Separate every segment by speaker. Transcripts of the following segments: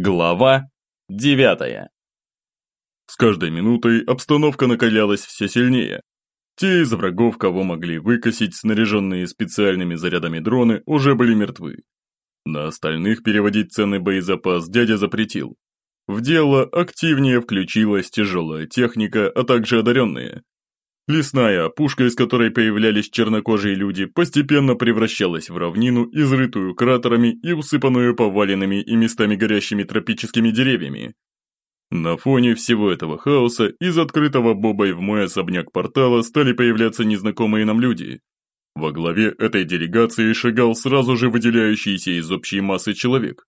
Speaker 1: Глава девятая. С каждой минутой обстановка накалялась все сильнее. Те из врагов, кого могли выкосить снаряженные специальными зарядами дроны, уже были мертвы. На остальных переводить ценный боезапас дядя запретил. В дело активнее включилась тяжелая техника, а также одаренные. Лесная опушка, из которой появлялись чернокожие люди, постепенно превращалась в равнину, изрытую кратерами и усыпанную поваленными и местами горящими тропическими деревьями. На фоне всего этого хаоса из открытого бобой в мой особняк портала стали появляться незнакомые нам люди. Во главе этой делегации шагал сразу же выделяющийся из общей массы человек.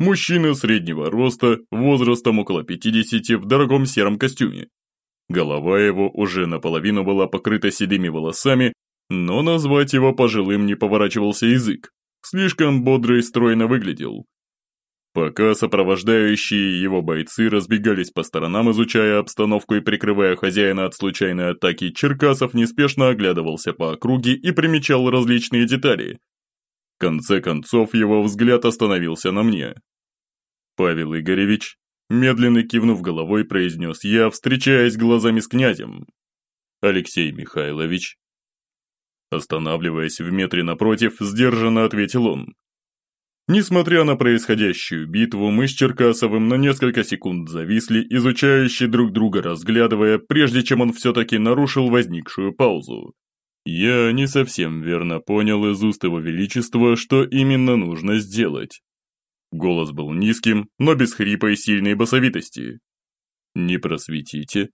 Speaker 1: Мужчина среднего роста, возрастом около 50 в дорогом сером костюме. Голова его уже наполовину была покрыта седыми волосами, но назвать его пожилым не поворачивался язык. Слишком бодро и стройно выглядел. Пока сопровождающие его бойцы разбегались по сторонам, изучая обстановку и прикрывая хозяина от случайной атаки, Черкасов неспешно оглядывался по округе и примечал различные детали. В конце концов, его взгляд остановился на мне. «Павел Игоревич, Медленно кивнув головой, произнес я, встречаясь глазами с князем. «Алексей Михайлович». Останавливаясь в метре напротив, сдержанно ответил он. Несмотря на происходящую битву, мы с Черкасовым на несколько секунд зависли, изучающие друг друга разглядывая, прежде чем он все-таки нарушил возникшую паузу. Я не совсем верно понял из уст его величества, что именно нужно сделать. Голос был низким, но без хрипа и сильной басовитости. «Не просветите».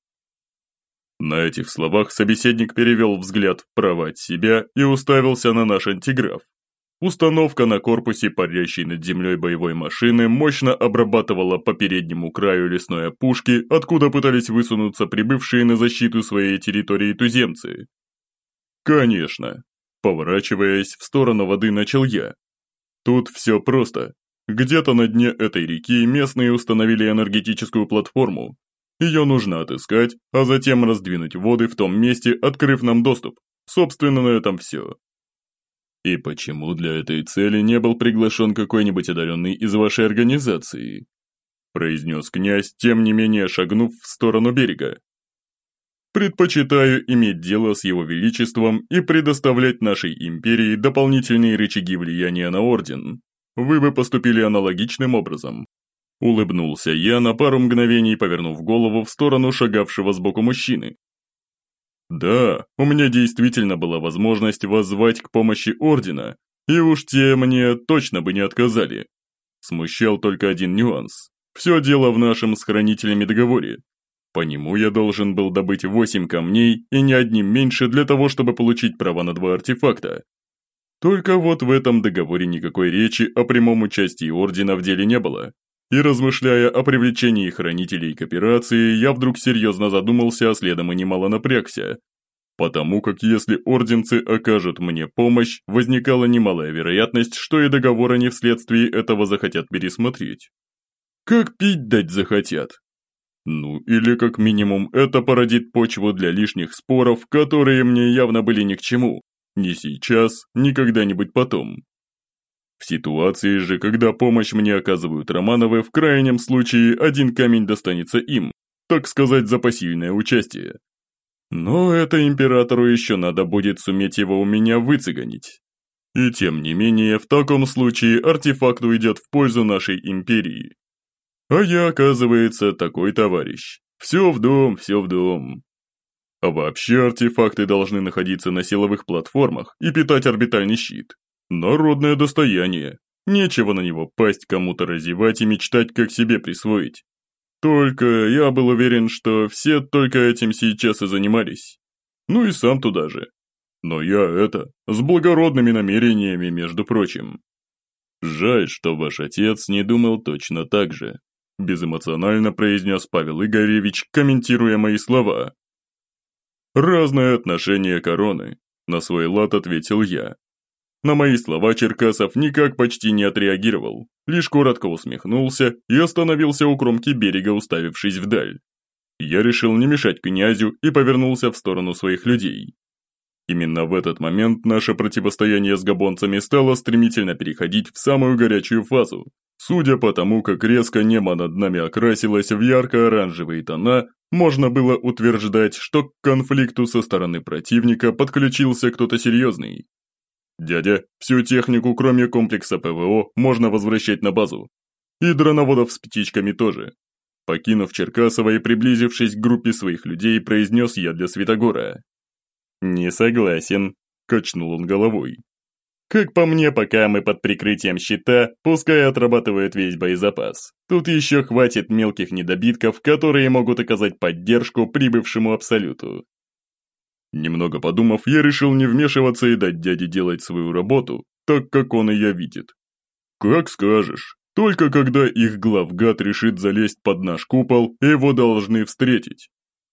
Speaker 1: На этих словах собеседник перевел взгляд вправо от себя и уставился на наш антиграф. Установка на корпусе парящей над землей боевой машины мощно обрабатывала по переднему краю лесной опушки, откуда пытались высунуться прибывшие на защиту своей территории туземцы. «Конечно», поворачиваясь в сторону воды, начал я. «Тут все просто. Где-то на дне этой реки местные установили энергетическую платформу. Ее нужно отыскать, а затем раздвинуть воды в том месте, открыв нам доступ. Собственно, на этом все. И почему для этой цели не был приглашен какой-нибудь одаренный из вашей организации? произнес князь, тем не менее шагнув в сторону берега. Предпочитаю иметь дело с его величеством и предоставлять нашей империи дополнительные рычаги влияния на Орден вы бы поступили аналогичным образом. Улыбнулся я на пару мгновений, повернув голову в сторону шагавшего сбоку мужчины. Да, у меня действительно была возможность воззвать к помощи Ордена, и уж те мне точно бы не отказали. Смущал только один нюанс. Все дело в нашем с хранителями договоре. По нему я должен был добыть восемь камней и не одним меньше для того, чтобы получить право на два артефакта. Только вот в этом договоре никакой речи о прямом участии Ордена в деле не было. И размышляя о привлечении хранителей к операции, я вдруг серьезно задумался, а следом и немало напрягся. Потому как если орденцы окажут мне помощь, возникала немалая вероятность, что и договор они вследствие этого захотят пересмотреть. Как пить дать захотят? Ну, или как минимум это породит почву для лишних споров, которые мне явно были ни к чему. Ни сейчас, ни когда-нибудь потом. В ситуации же, когда помощь мне оказывают Романовы, в крайнем случае один камень достанется им, так сказать, за посильное участие. Но это императору еще надо будет суметь его у меня выцеганить. И тем не менее, в таком случае артефакт уйдет в пользу нашей империи. А я, оказывается, такой товарищ. Все в дом, все в дом. А вообще артефакты должны находиться на силовых платформах и питать орбитальный щит. Народное достояние. Нечего на него пасть кому-то разевать и мечтать, как себе присвоить. Только я был уверен, что все только этим сейчас и занимались. Ну и сам туда же. Но я это, с благородными намерениями, между прочим. Жаль, что ваш отец не думал точно так же. Безэмоционально произнес Павел Игоревич, комментируя мои слова. «Разное отношение короны», – на свой лад ответил я. На мои слова Черкасов никак почти не отреагировал, лишь коротко усмехнулся и остановился у кромки берега, уставившись вдаль. Я решил не мешать князю и повернулся в сторону своих людей. Именно в этот момент наше противостояние с габонцами стало стремительно переходить в самую горячую фазу. Судя по тому, как резко небо над нами окрасилось в ярко-оранжевые тона, можно было утверждать, что к конфликту со стороны противника подключился кто-то серьезный. «Дядя, всю технику, кроме комплекса ПВО, можно возвращать на базу. И дроноводов с птичками тоже». Покинув Черкасово и приблизившись к группе своих людей, произнес я для Святогора. «Не согласен», – качнул он головой. «Как по мне, пока мы под прикрытием щита, пускай отрабатывают весь боезапас. Тут еще хватит мелких недобитков, которые могут оказать поддержку прибывшему Абсолюту». Немного подумав, я решил не вмешиваться и дать дяде делать свою работу, так как он ее видит. «Как скажешь. Только когда их главгад решит залезть под наш купол, его должны встретить.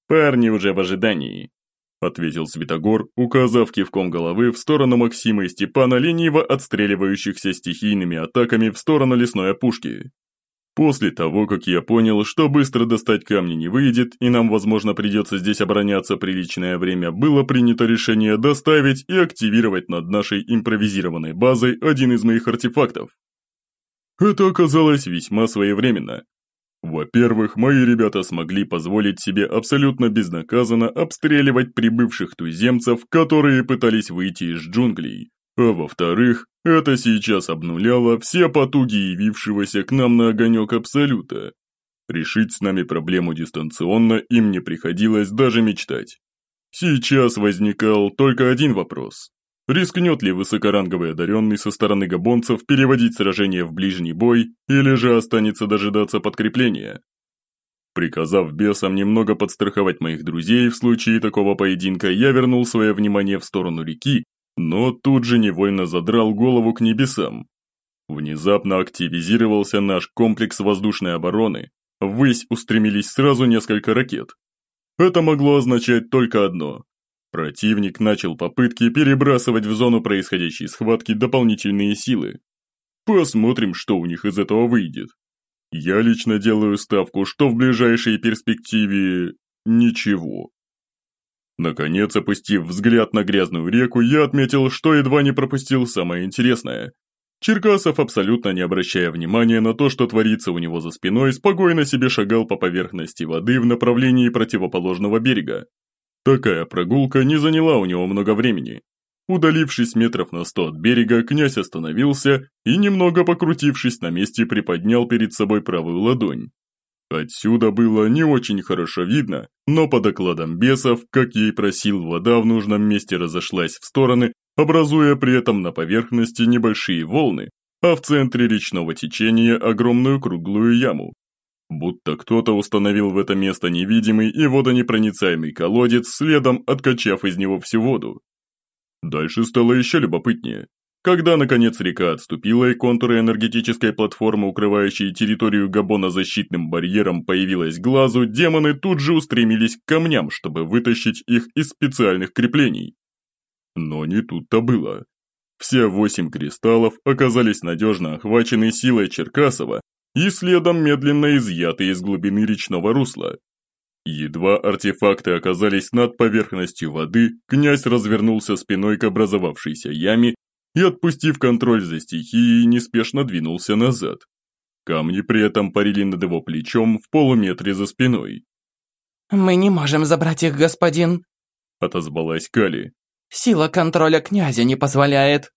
Speaker 1: Парни уже в ожидании. – ответил Святогор, указав кивком головы в сторону Максима и Степана, лениво отстреливающихся стихийными атаками в сторону лесной опушки. После того, как я понял, что быстро достать камни не выйдет, и нам, возможно, придется здесь обороняться приличное время, было принято решение доставить и активировать над нашей импровизированной базой один из моих артефактов. Это оказалось весьма своевременно, во-первых, мои ребята смогли позволить себе абсолютно безнаказанно обстреливать прибывших туземцев, которые пытались выйти из джунглей. А во-вторых, это сейчас обнуляло все потуги явившегося к нам на огонек Абсолюта. Решить с нами проблему дистанционно им не приходилось даже мечтать. Сейчас возникал только один вопрос. Рискнет ли высокоранговый одаренный со стороны габонцев переводить сражение в ближний бой, или же останется дожидаться подкрепления? Приказав бесам немного подстраховать моих друзей в случае такого поединка, я вернул свое внимание в сторону реки, но тут же невольно задрал голову к небесам. Внезапно активизировался наш комплекс воздушной обороны, ввысь устремились сразу несколько ракет. Это могло означать только одно Противник начал попытки перебрасывать в зону происходящей схватки дополнительные силы. Посмотрим, что у них из этого выйдет. Я лично делаю ставку, что в ближайшей перспективе... ничего. Наконец, опустив взгляд на грязную реку, я отметил, что едва не пропустил самое интересное. Черкасов, абсолютно не обращая внимания на то, что творится у него за спиной, спокойно себе шагал по поверхности воды в направлении противоположного берега. Такая прогулка не заняла у него много времени. Удалившись метров на сто от берега, князь остановился и, немного покрутившись на месте, приподнял перед собой правую ладонь. Отсюда было не очень хорошо видно, но по докладам бесов, как и просил, вода в нужном месте разошлась в стороны, образуя при этом на поверхности небольшие волны, а в центре речного течения огромную круглую яму, Будто кто-то установил в это место невидимый и водонепроницаемый колодец, следом откачав из него всю воду. Дальше стало еще любопытнее. Когда, наконец, река отступила и контуры энергетической платформы, укрывающей территорию Габона защитным барьером, появилась глазу, демоны тут же устремились к камням, чтобы вытащить их из специальных креплений. Но не тут-то было. Все восемь кристаллов оказались надежно охвачены силой Черкасова, и следом медленно изъяты из глубины речного русла. Едва артефакты оказались над поверхностью воды, князь развернулся спиной к образовавшейся яме и, отпустив контроль за стихией, неспешно двинулся назад. Камни при этом парили над его плечом в полуметре за спиной.
Speaker 2: «Мы не можем забрать их, господин», –
Speaker 1: отозвалась Кали.
Speaker 2: «Сила контроля князя не позволяет».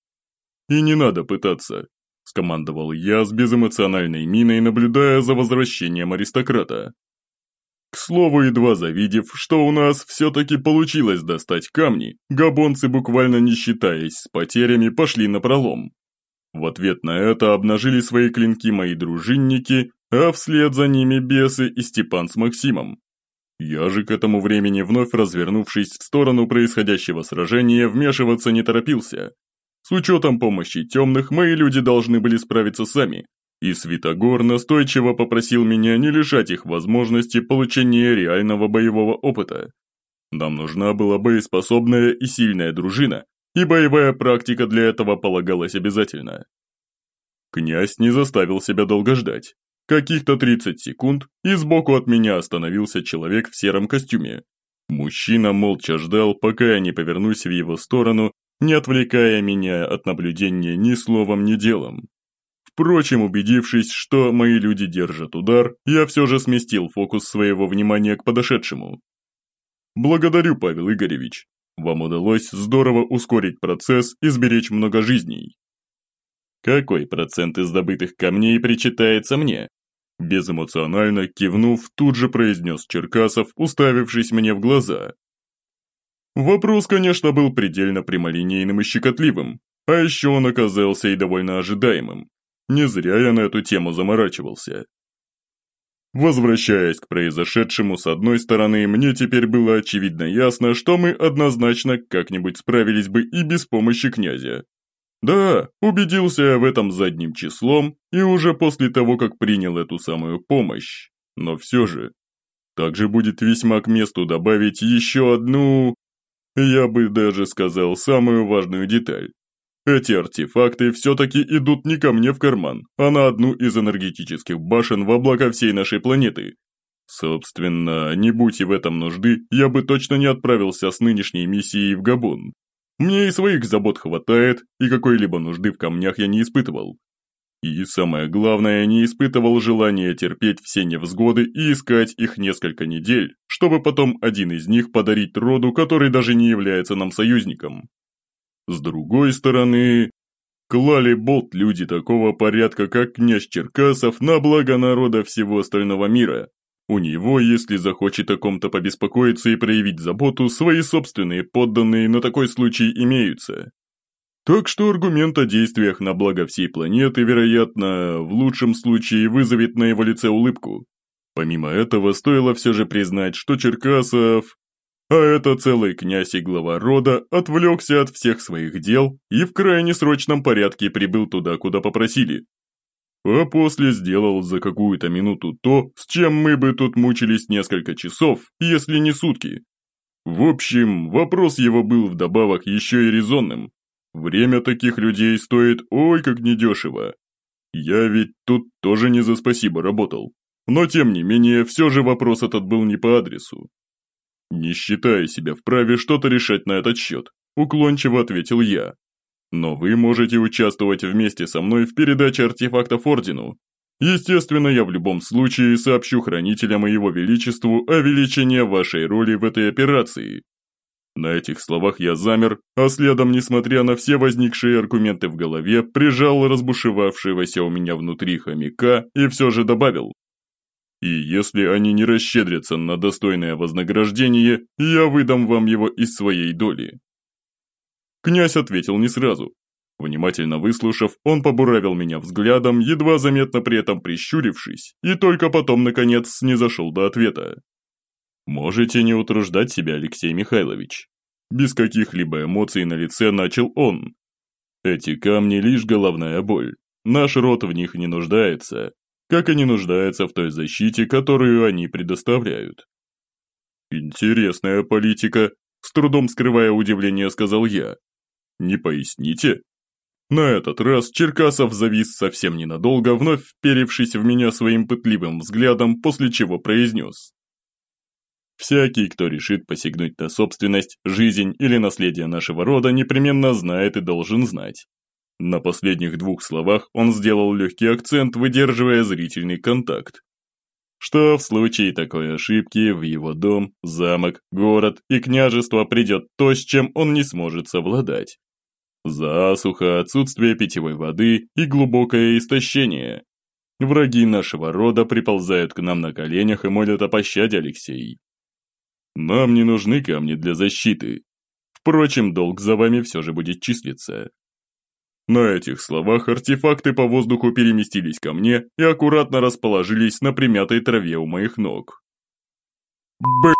Speaker 1: «И не надо пытаться. – скомандовал я с безэмоциональной миной, наблюдая за возвращением аристократа. К слову, едва завидев, что у нас все-таки получилось достать камни, габонцы, буквально не считаясь с потерями, пошли на пролом. В ответ на это обнажили свои клинки мои дружинники, а вслед за ними бесы и Степан с Максимом. Я же к этому времени, вновь развернувшись в сторону происходящего сражения, вмешиваться не торопился, с учетом помощи темных, мои люди должны были справиться сами, и Святогор настойчиво попросил меня не лишать их возможности получения реального боевого опыта. Нам нужна была боеспособная и сильная дружина, и боевая практика для этого полагалась обязательно. Князь не заставил себя долго ждать. Каких-то 30 секунд, и сбоку от меня остановился человек в сером костюме. Мужчина молча ждал, пока я не повернусь в его сторону, не отвлекая меня от наблюдения ни словом, ни делом. Впрочем, убедившись, что мои люди держат удар, я все же сместил фокус своего внимания к подошедшему. «Благодарю, Павел Игоревич. Вам удалось здорово ускорить процесс и сберечь много жизней». «Какой процент из добытых камней причитается мне?» Безэмоционально кивнув, тут же произнес Черкасов, уставившись мне в глаза. Вопрос, конечно, был предельно прямолинейным и щекотливым, а еще он оказался и довольно ожидаемым. Не зря я на эту тему заморачивался. Возвращаясь к произошедшему, с одной стороны, мне теперь было очевидно ясно, что мы однозначно как-нибудь справились бы и без помощи князя. Да, убедился я в этом задним числом и уже после того, как принял эту самую помощь. Но все же, также будет весьма к месту добавить еще одну, я бы даже сказал, самую важную деталь. Эти артефакты все-таки идут не ко мне в карман, а на одну из энергетических башен в облака всей нашей планеты. Собственно, не будь и в этом нужды, я бы точно не отправился с нынешней миссией в Габон. Мне и своих забот хватает, и какой-либо нужды в камнях я не испытывал. И самое главное, не испытывал желания терпеть все невзгоды и искать их несколько недель, чтобы потом один из них подарить роду, который даже не является нам союзником. С другой стороны, клали болт люди такого порядка, как князь Черкасов, на благо народа всего остального мира, у него, если захочет о ком-то побеспокоиться и проявить заботу, свои собственные подданные на такой случай имеются. Так что аргумент о действиях на благо всей планеты, вероятно, в лучшем случае вызовет на его лице улыбку. Помимо этого, стоило все же признать, что Черкасов, а это целый князь и глава рода, отвлекся от всех своих дел и в крайне срочном порядке прибыл туда, куда попросили, а после сделал за какую-то минуту то, с чем мы бы тут мучились несколько часов, если не сутки. В общем, вопрос его был вдобавок еще и резонным. Время таких людей стоит ой как недешево. Я ведь тут тоже не за спасибо работал. Но тем не менее, все же вопрос этот был не по адресу. Не считая себя вправе что-то решать на этот счет, уклончиво ответил я. Но вы можете участвовать вместе со мной в передаче артефактов Ордену. Естественно, я в любом случае сообщу хранителям и его величеству о величине вашей роли в этой операции. На этих словах я замер, а следом, несмотря на все возникшие аргументы в голове, прижал разбушевавшегося у меня внутри хомяка и все же добавил. И если они не расщедрятся на достойное вознаграждение, я выдам вам его из своей доли. Князь ответил не сразу. Внимательно выслушав, он побуравил меня взглядом, едва заметно при этом прищурившись, и только потом, наконец, снизошел до ответа. «Можете не утруждать себя, Алексей Михайлович». Без каких-либо эмоций на лице начал он. «Эти камни лишь головная боль. Наш род в них не нуждается, как и не нуждается в той защите, которую они предоставляют». «Интересная политика», с трудом скрывая удивление, сказал я. Не поясните?» На этот раз Черкасов завис совсем ненадолго, вновь вперевшись в меня своим пытливым взглядом, после чего произнес. «Всякий, кто решит посягнуть на собственность, жизнь или наследие нашего рода, непременно знает и должен знать». На последних двух словах он сделал легкий акцент, выдерживая зрительный контакт. Что в случае такой ошибки в его дом, замок, город и княжество придет то, с чем он не сможет совладать. Засуха, отсутствие питьевой воды и глубокое истощение. Враги нашего рода приползают к нам на коленях и молят о пощаде, Алексей. Нам не нужны камни для защиты. Впрочем, долг за вами все же будет числиться. На этих словах артефакты по воздуху переместились ко мне и аккуратно расположились на примятой траве у моих ног. Б***ь.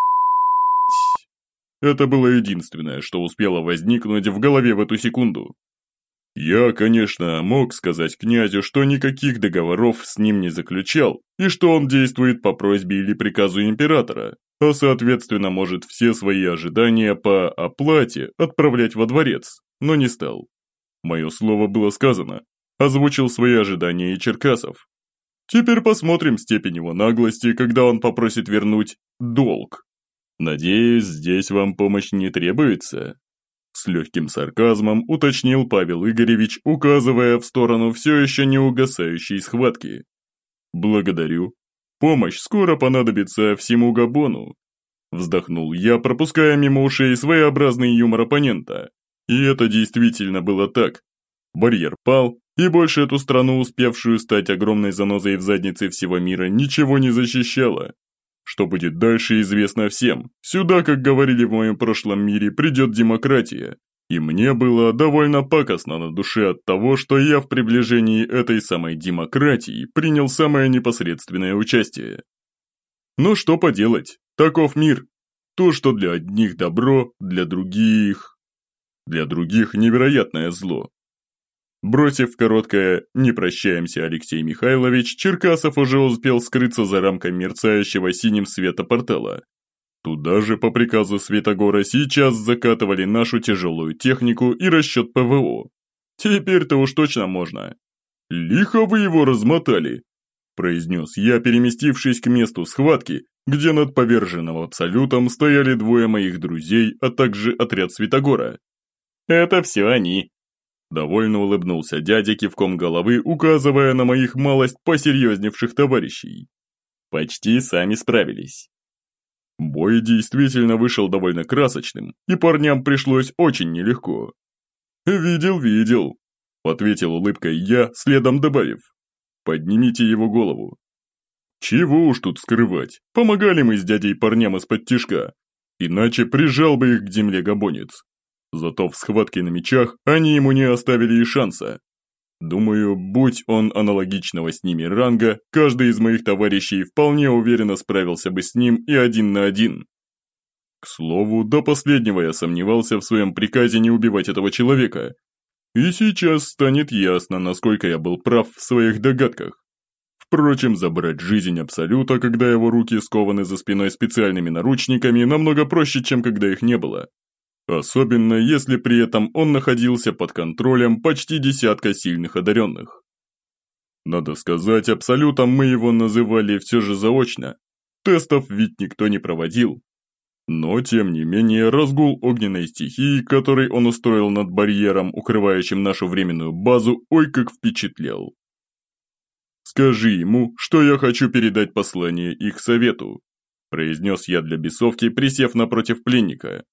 Speaker 1: Это было единственное, что успело возникнуть в голове в эту секунду. Я, конечно, мог сказать князю, что никаких договоров с ним не заключал, и что он действует по просьбе или приказу императора, а соответственно может все свои ожидания по оплате отправлять во дворец, но не стал. Мое слово было сказано, озвучил свои ожидания и Черкасов. Теперь посмотрим степень его наглости, когда он попросит вернуть долг. Надеюсь, здесь вам помощь не требуется?» С легким сарказмом уточнил Павел Игоревич, указывая в сторону все еще не угасающей схватки. «Благодарю. Помощь скоро понадобится всему Габону». Вздохнул я, пропуская мимо ушей своеобразный юмор оппонента. И это действительно было так. Барьер пал, и больше эту страну, успевшую стать огромной занозой в заднице всего мира, ничего не защищало. Что будет дальше, известно всем. Сюда, как говорили в моем прошлом мире, придет демократия. И мне было довольно пакостно на душе от того, что я в приближении этой самой демократии принял самое непосредственное участие. Но что поделать, таков мир. То, что для одних добро, для других... Для других невероятное зло. Бросив короткое «Не прощаемся, Алексей Михайлович», Черкасов уже успел скрыться за рамкой мерцающего синим света портала. Туда же, по приказу Светогора, сейчас закатывали нашу тяжелую технику и расчет ПВО. Теперь-то уж точно можно. «Лихо вы его размотали», – произнес я, переместившись к месту схватки, где над поверженным абсолютом стояли двое моих друзей, а также отряд Светогора. «Это все они», Довольно улыбнулся дядя кивком головы, указывая на моих малость посерьезневших товарищей. Почти сами справились. Бой действительно вышел довольно красочным, и парням пришлось очень нелегко. «Видел, видел», – ответил улыбкой я, следом добавив. «Поднимите его голову». Чего уж тут скрывать, помогали мы с дядей парням из-под тишка, иначе прижал бы их к земле габонец. Зато в схватке на мечах они ему не оставили и шанса. Думаю, будь он аналогичного с ними ранга, каждый из моих товарищей вполне уверенно справился бы с ним и один на один. К слову, до последнего я сомневался в своем приказе не убивать этого человека. И сейчас станет ясно, насколько я был прав в своих догадках. Впрочем, забрать жизнь Абсолюта, когда его руки скованы за спиной специальными наручниками, намного проще, чем когда их не было. Особенно, если при этом он находился под контролем почти десятка сильных одаренных. Надо сказать, абсолютом мы его называли все же заочно. Тестов ведь никто не проводил. Но, тем не менее, разгул огненной стихии, который он устроил над барьером, укрывающим нашу временную базу, ой как впечатлял. «Скажи ему, что я хочу передать послание их совету», произнес я для бесовки, присев напротив пленника.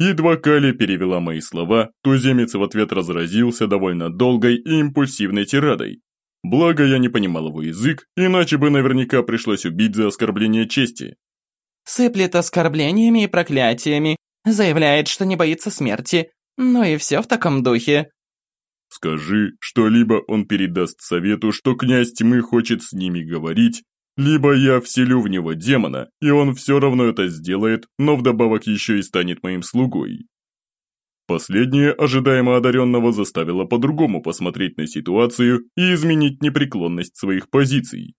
Speaker 1: Едва Кали перевела мои слова, туземец в ответ разразился довольно долгой и импульсивной тирадой. Благо я не понимал его язык, иначе бы наверняка пришлось убить за оскорбление чести.
Speaker 2: Сыплет оскорблениями и проклятиями, заявляет, что не боится смерти, ну и все в таком духе.
Speaker 1: Скажи, что либо он передаст совету, что князь тьмы хочет с ними говорить, либо я вселю в него демона, и он все равно это сделает, но вдобавок еще и станет моим слугой. Последнее ожидаемо одаренного заставило по-другому посмотреть на ситуацию и изменить непреклонность своих позиций.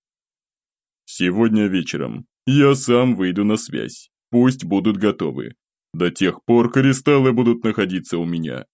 Speaker 1: Сегодня вечером я сам выйду на связь, пусть будут готовы. До тех пор кристаллы будут находиться у меня.